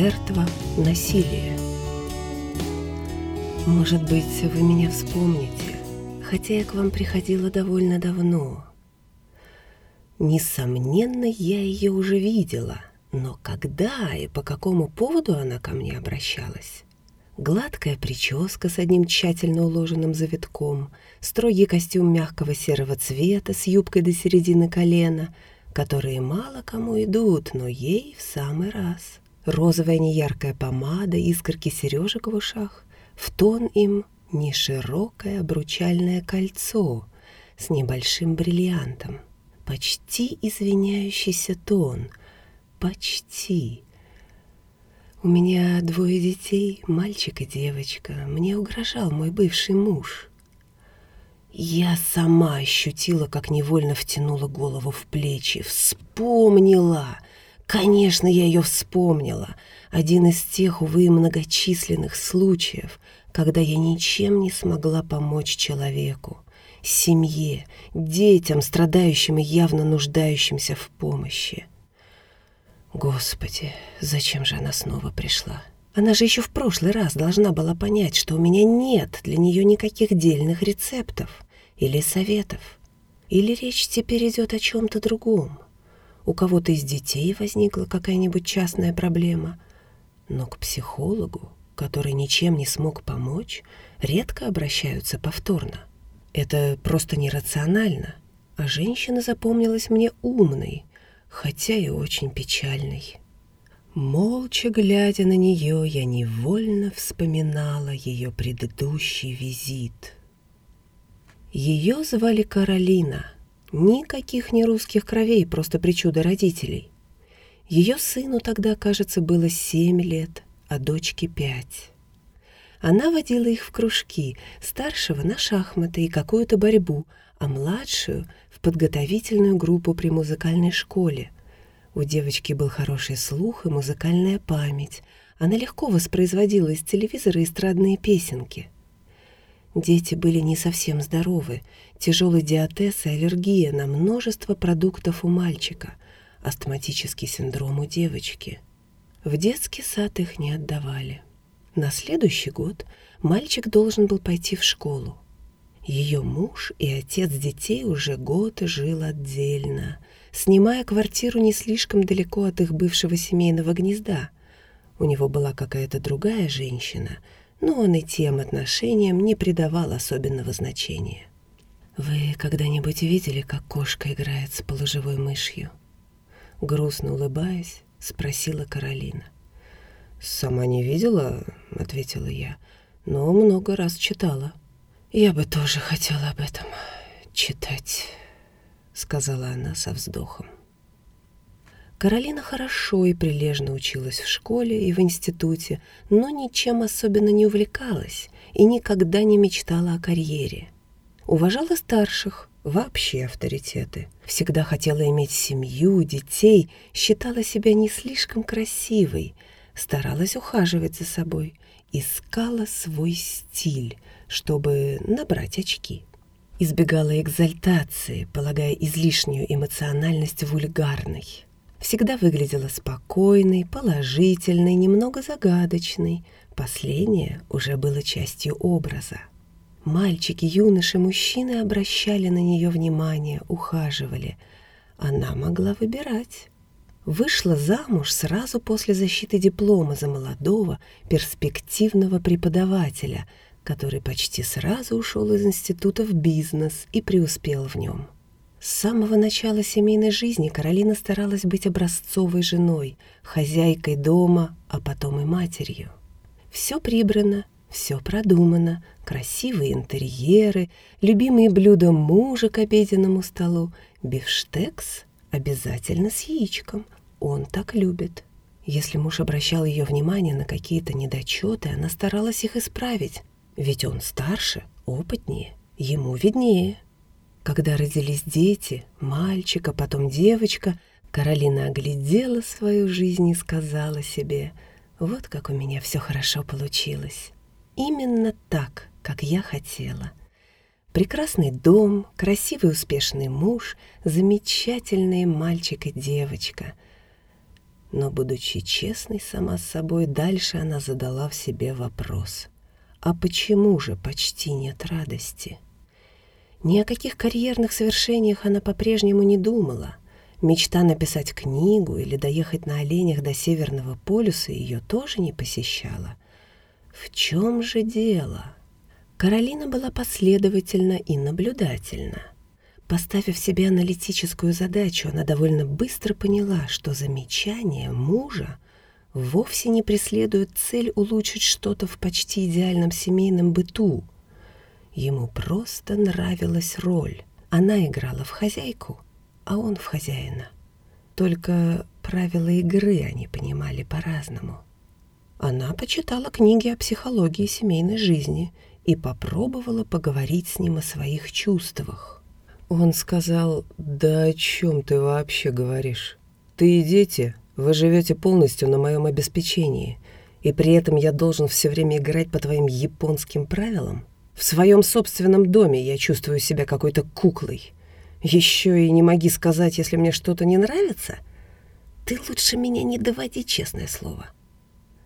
Жертва насилия. Может быть, вы меня вспомните, хотя я к вам приходила довольно давно. Несомненно, я ее уже видела, но когда и по какому поводу она ко мне обращалась? Гладкая прическа с одним тщательно уложенным завитком, строгий костюм мягкого серого цвета с юбкой до середины колена, которые мало кому идут, но ей в самый раз. Розовая неяркая помада, искорки сережек в ушах, в тон им неширокое обручальное кольцо с небольшим бриллиантом. Почти извиняющийся тон. Почти. У меня двое детей, мальчик и девочка. Мне угрожал мой бывший муж. Я сама ощутила, как невольно втянула голову в плечи. Вспомнила. Конечно, я ее вспомнила. Один из тех, увы, многочисленных случаев, когда я ничем не смогла помочь человеку, семье, детям, страдающим и явно нуждающимся в помощи. Господи, зачем же она снова пришла? Она же еще в прошлый раз должна была понять, что у меня нет для нее никаких дельных рецептов или советов. Или речь теперь идет о чем-то другом. У кого-то из детей возникла какая-нибудь частная проблема, но к психологу, который ничем не смог помочь, редко обращаются повторно. Это просто нерационально, а женщина запомнилась мне умной, хотя и очень печальной. Молча глядя на нее, я невольно вспоминала ее предыдущий визит. Ее звали Каролина. Никаких не русских кровей, просто причуда родителей. Ее сыну тогда, кажется, было семь лет, а дочке пять. Она водила их в кружки, старшего на шахматы и какую-то борьбу, а младшую — в подготовительную группу при музыкальной школе. У девочки был хороший слух и музыкальная память. Она легко воспроизводила из телевизора эстрадные песенки. Дети были не совсем здоровы, тяжелый диатез и аллергия на множество продуктов у мальчика, астматический синдром у девочки. В детский сад их не отдавали. На следующий год мальчик должен был пойти в школу. Ее муж и отец детей уже год жил отдельно, снимая квартиру не слишком далеко от их бывшего семейного гнезда. У него была какая-то другая женщина, но он и тем отношениям не придавал особенного значения. «Вы когда-нибудь видели, как кошка играет с полуживой мышью?» Грустно улыбаясь, спросила Каролина. «Сама не видела», — ответила я, — «но много раз читала». «Я бы тоже хотела об этом читать», — сказала она со вздохом. Каролина хорошо и прилежно училась в школе и в институте, но ничем особенно не увлекалась и никогда не мечтала о карьере. Уважала старших, вообще авторитеты. Всегда хотела иметь семью, детей, считала себя не слишком красивой, старалась ухаживать за собой, искала свой стиль — чтобы набрать очки. Избегала экзальтации, полагая излишнюю эмоциональность вульгарной. Всегда выглядела спокойной, положительной, немного загадочной. Последнее уже было частью образа. Мальчики, юноши, мужчины обращали на нее внимание, ухаживали. Она могла выбирать. Вышла замуж сразу после защиты диплома за молодого, перспективного преподавателя – который почти сразу ушел из института в бизнес и преуспел в нем. С самого начала семейной жизни Каролина старалась быть образцовой женой, хозяйкой дома, а потом и матерью. Все прибрано, все продумано, красивые интерьеры, любимые блюда мужа к обеденному столу, бифштекс обязательно с яичком, он так любит. Если муж обращал ее внимание на какие-то недочеты, она старалась их исправить, ведь он старше, опытнее, ему виднее. Когда родились дети, мальчик, а потом девочка, Каролина оглядела свою жизнь и сказала себе, вот как у меня все хорошо получилось. Именно так, как я хотела. Прекрасный дом, красивый успешный муж, замечательные мальчик и девочка. Но, будучи честной сама с собой, дальше она задала в себе вопрос. А почему же почти нет радости? Ни о каких карьерных свершениях она по-прежнему не думала. Мечта написать книгу или доехать на оленях до Северного полюса ее тоже не посещала. В чем же дело? Каролина была последовательна и наблюдательна. Поставив себе аналитическую задачу, она довольно быстро поняла, что замечание мужа вовсе не преследует цель улучшить что-то в почти идеальном семейном быту. Ему просто нравилась роль. Она играла в хозяйку, а он в хозяина. Только правила игры они понимали по-разному. Она почитала книги о психологии семейной жизни и попробовала поговорить с ним о своих чувствах. Он сказал, «Да о чем ты вообще говоришь? Ты и дети, вы живете полностью на моем обеспечении, и при этом я должен все время играть по твоим японским правилам? В своем собственном доме я чувствую себя какой-то куклой. Еще и не моги сказать, если мне что-то не нравится? Ты лучше меня не доводи, честное слово».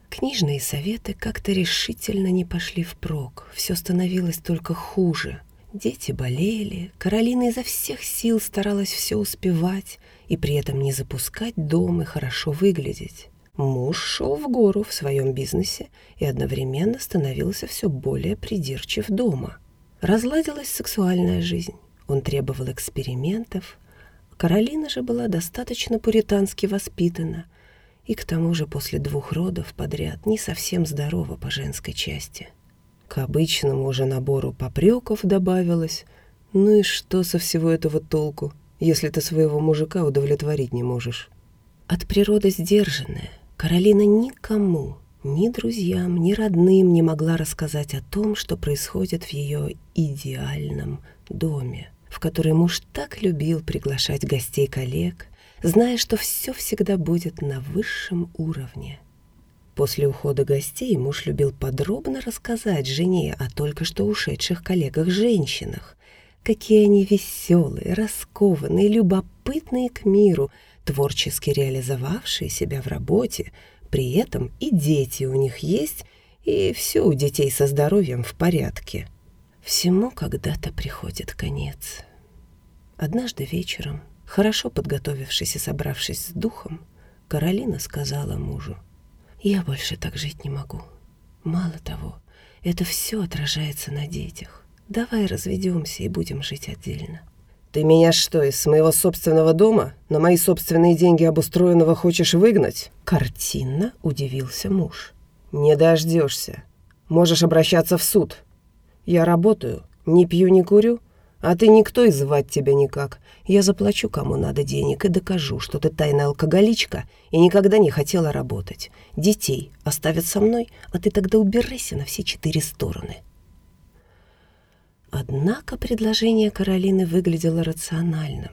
Книжные советы как-то решительно не пошли впрок. Все становилось только хуже. Дети болели, Каролина изо всех сил старалась все успевать и при этом не запускать дом и хорошо выглядеть. Муж шел в гору в своем бизнесе и одновременно становился все более придирчив дома. Разладилась сексуальная жизнь. Он требовал экспериментов. Каролина же была достаточно пуритански воспитана и к тому же после двух родов подряд не совсем здорова по женской части. К обычному уже набору попреков добавилось «Ну и что со всего этого толку, если ты своего мужика удовлетворить не можешь?» От природы сдержанная, Каролина никому, ни друзьям, ни родным не могла рассказать о том, что происходит в ее идеальном доме, в который муж так любил приглашать гостей коллег, зная, что все всегда будет на высшем уровне. После ухода гостей муж любил подробно рассказать жене о только что ушедших коллегах-женщинах, какие они веселые, раскованные, любопытные к миру, творчески реализовавшие себя в работе, при этом и дети у них есть, и все у детей со здоровьем в порядке. Всему когда-то приходит конец. Однажды вечером Хорошо подготовившись и собравшись с духом, Каролина сказала мужу, «Я больше так жить не могу. Мало того, это все отражается на детях. Давай разведемся и будем жить отдельно». «Ты меня что, из моего собственного дома на мои собственные деньги обустроенного хочешь выгнать?» Картинно удивился муж. «Не дождешься. Можешь обращаться в суд. Я работаю, не пью, не курю, а ты никто и звать тебя никак. Я заплачу кому надо денег и докажу, что ты тайная алкоголичка и никогда не хотела работать. Детей оставят со мной, а ты тогда убирайся на все четыре стороны». Однако предложение Каролины выглядело рациональным.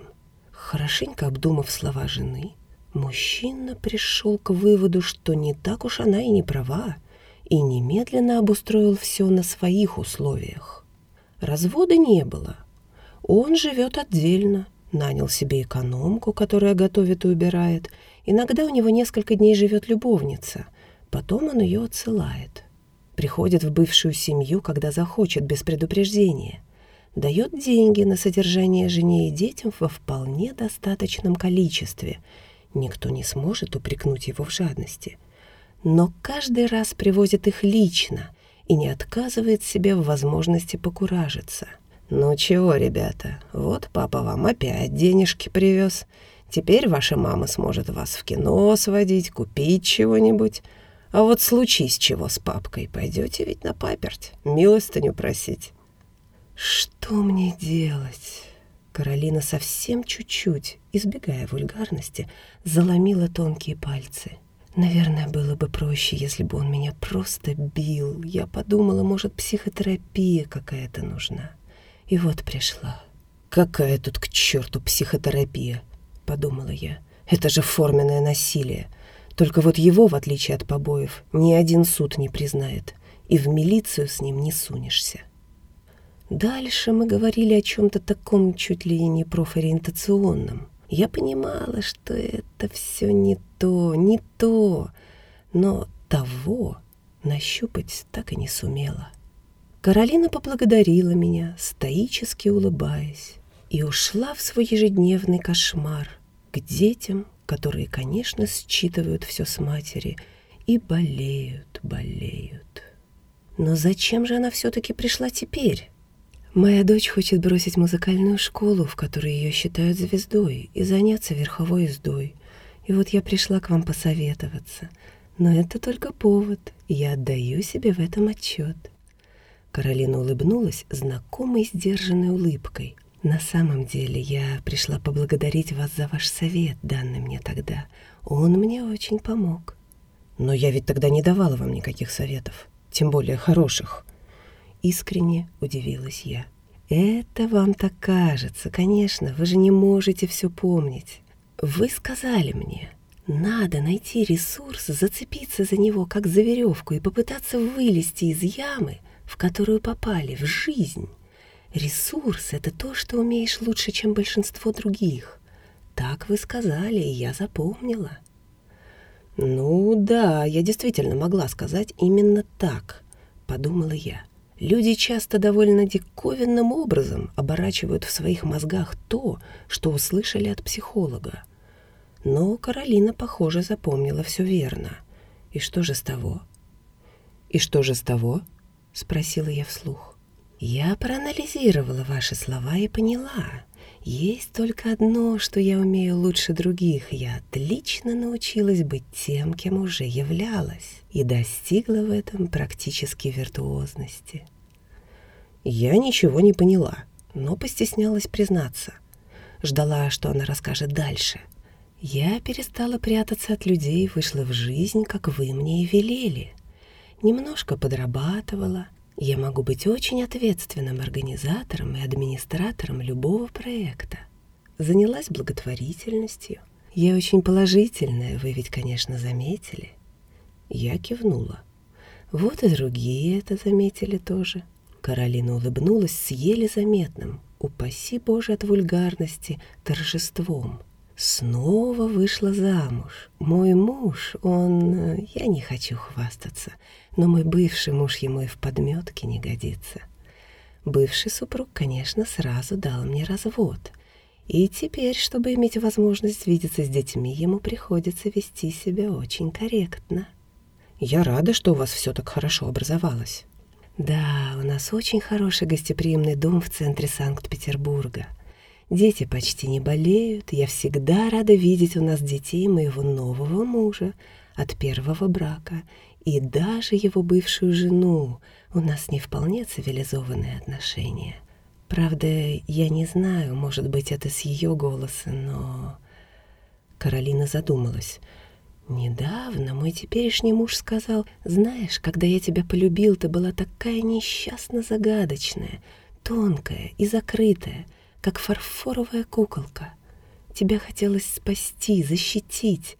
Хорошенько обдумав слова жены, мужчина пришел к выводу, что не так уж она и не права, и немедленно обустроил все на своих условиях. Развода не было — он живет отдельно, нанял себе экономку, которая готовит и убирает. Иногда у него несколько дней живет любовница, потом он ее отсылает. Приходит в бывшую семью, когда захочет, без предупреждения. Дает деньги на содержание жене и детям во вполне достаточном количестве. Никто не сможет упрекнуть его в жадности. Но каждый раз привозит их лично и не отказывает себе в возможности покуражиться – «Ну чего, ребята, вот папа вам опять денежки привез. Теперь ваша мама сможет вас в кино сводить, купить чего-нибудь. А вот случись чего с папкой, пойдете ведь на паперть, милостыню просить». «Что мне делать?» Каролина совсем чуть-чуть, избегая вульгарности, заломила тонкие пальцы. Наверное, было бы проще, если бы он меня просто бил. Я подумала, может, психотерапия какая-то нужна. И вот пришла. «Какая тут к черту психотерапия?» — подумала я. «Это же форменное насилие. Только вот его, в отличие от побоев, ни один суд не признает, и в милицию с ним не сунешься». Дальше мы говорили о чем-то таком чуть ли не профориентационном. Я понимала, что это все не то, не то, но того нащупать так и не сумела. Каролина поблагодарила меня, стоически улыбаясь, и ушла в свой ежедневный кошмар к детям, которые, конечно, считывают все с матери и болеют, болеют. Но зачем же она все-таки пришла теперь? Моя дочь хочет бросить музыкальную школу, в которой ее считают звездой, и заняться верховой ездой. И вот я пришла к вам посоветоваться. Но это только повод, и я отдаю себе в этом отчет. Каролина улыбнулась знакомой сдержанной улыбкой. «На самом деле я пришла поблагодарить вас за ваш совет, данный мне тогда. Он мне очень помог». «Но я ведь тогда не давала вам никаких советов, тем более хороших», Искренне удивилась я. «Это вам так кажется. Конечно, вы же не можете все помнить. Вы сказали мне, надо найти ресурс, зацепиться за него, как за веревку, и попытаться вылезти из ямы, в которую попали, в жизнь. Ресурс — это то, что умеешь лучше, чем большинство других. Так вы сказали, и я запомнила». «Ну да, я действительно могла сказать именно так», — подумала я. Люди часто довольно диковинным образом оборачивают в своих мозгах то, что услышали от психолога. Но Каролина, похоже, запомнила все верно. И что же с того? «И что же с того?» — спросила я вслух. «Я проанализировала ваши слова и поняла. Есть только одно, что я умею лучше других. Я отлично научилась быть тем, кем уже являлась, и достигла в этом практически виртуозности. Я ничего не поняла, но постеснялась признаться. Ждала, что она расскажет дальше. Я перестала прятаться от людей, вышла в жизнь, как вы мне и велели. Немножко подрабатывала — я могу быть очень ответственным организатором и администратором любого проекта. Занялась благотворительностью. Я очень положительная, вы ведь, конечно, заметили. Я кивнула. Вот и другие это заметили тоже. Каролина улыбнулась с еле заметным, упаси Боже от вульгарности, торжеством. Снова вышла замуж. Мой муж, он... Э, я не хочу хвастаться, но мой бывший муж ему и в подметке не годится. Бывший супруг, конечно, сразу дал мне развод. И теперь, чтобы иметь возможность видеться с детьми, ему приходится вести себя очень корректно. Я рада, что у вас все так хорошо образовалось. Да, у нас очень хороший гостеприимный дом в центре Санкт-Петербурга. Дети почти не болеют. Я всегда рада видеть у нас детей моего нового мужа от первого брака и даже его бывшую жену. У нас не вполне цивилизованные отношения. Правда, я не знаю, может быть, это с ее голоса, но... Каролина задумалась. Недавно мой теперешний муж сказал, «Знаешь, когда я тебя полюбил, ты была такая несчастно загадочная, тонкая и закрытая, как фарфоровая куколка. Тебя хотелось спасти, защитить.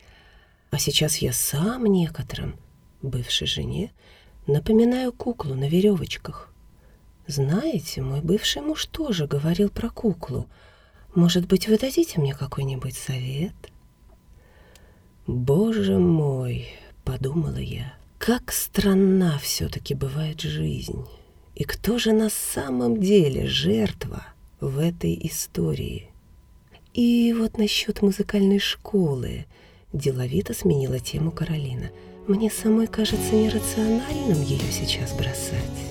А сейчас я сам некоторым бывшей жене, напоминаю куклу на веревочках. Знаете, мой бывший муж тоже говорил про куклу. Может быть, вы дадите мне какой-нибудь совет? Боже мой, подумала я, как странна все-таки бывает жизнь. И кто же на самом деле жертва в этой истории? И вот насчет музыкальной школы деловито сменила тему Каролина – мне самой кажется нерациональным ее сейчас бросать.